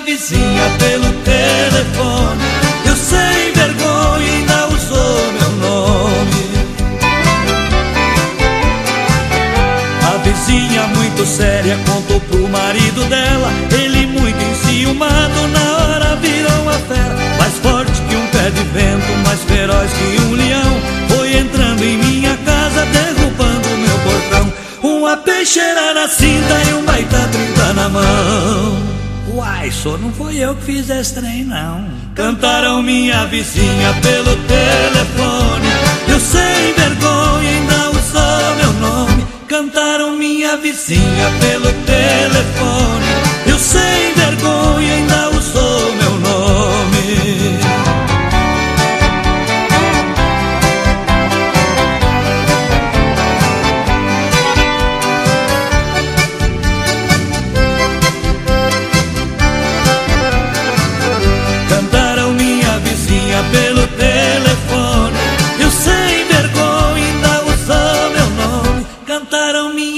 vizinha pelo telefone. Eu sem vergonha ainda usou meu nome. A vizinha muito séria contou pro marido dela. Ele muito enciumado na hora virou uma fera. Mais forte que um pé de vento, mais feroz que um leão. Foi entrando em minha casa, derrubando meu portão. Uma peixeira na cinta e um baita trinta na mão. Uai, só não foi eu que fiz esse trem, não. Cantaram minha vizinha pelo telefone. Eu sem vergonha ainda usou meu nome. Cantaram minha vizinha pelo telefone.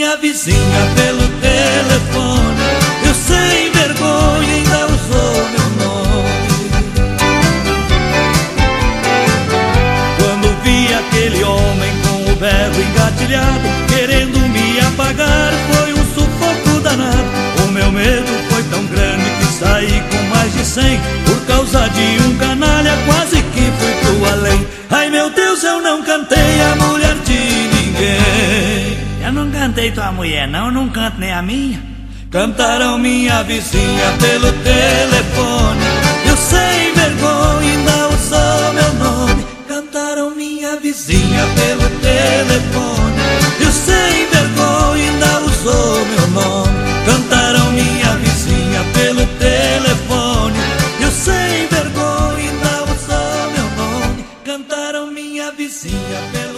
Minha vizinha pelo telefone. Eu sem vergonha ainda usou meu nome. Quando vi aquele homem com o berro engatilhado, querendo me apagar, foi um sufoco danado. O meu medo foi tão grande que saí com mais de cem. Por causa de cantei tua mulher, não, não canto nem a minha. Cantaram minha vizinha pelo telefone. Eu sem vergonha ainda usou meu nome. Cantaram minha vizinha pelo telefone. Eu sem vergonha ainda usou meu nome. Cantaram minha vizinha pelo telefone. Eu sem vergonha ainda usou meu nome. Cantaram minha vizinha pelo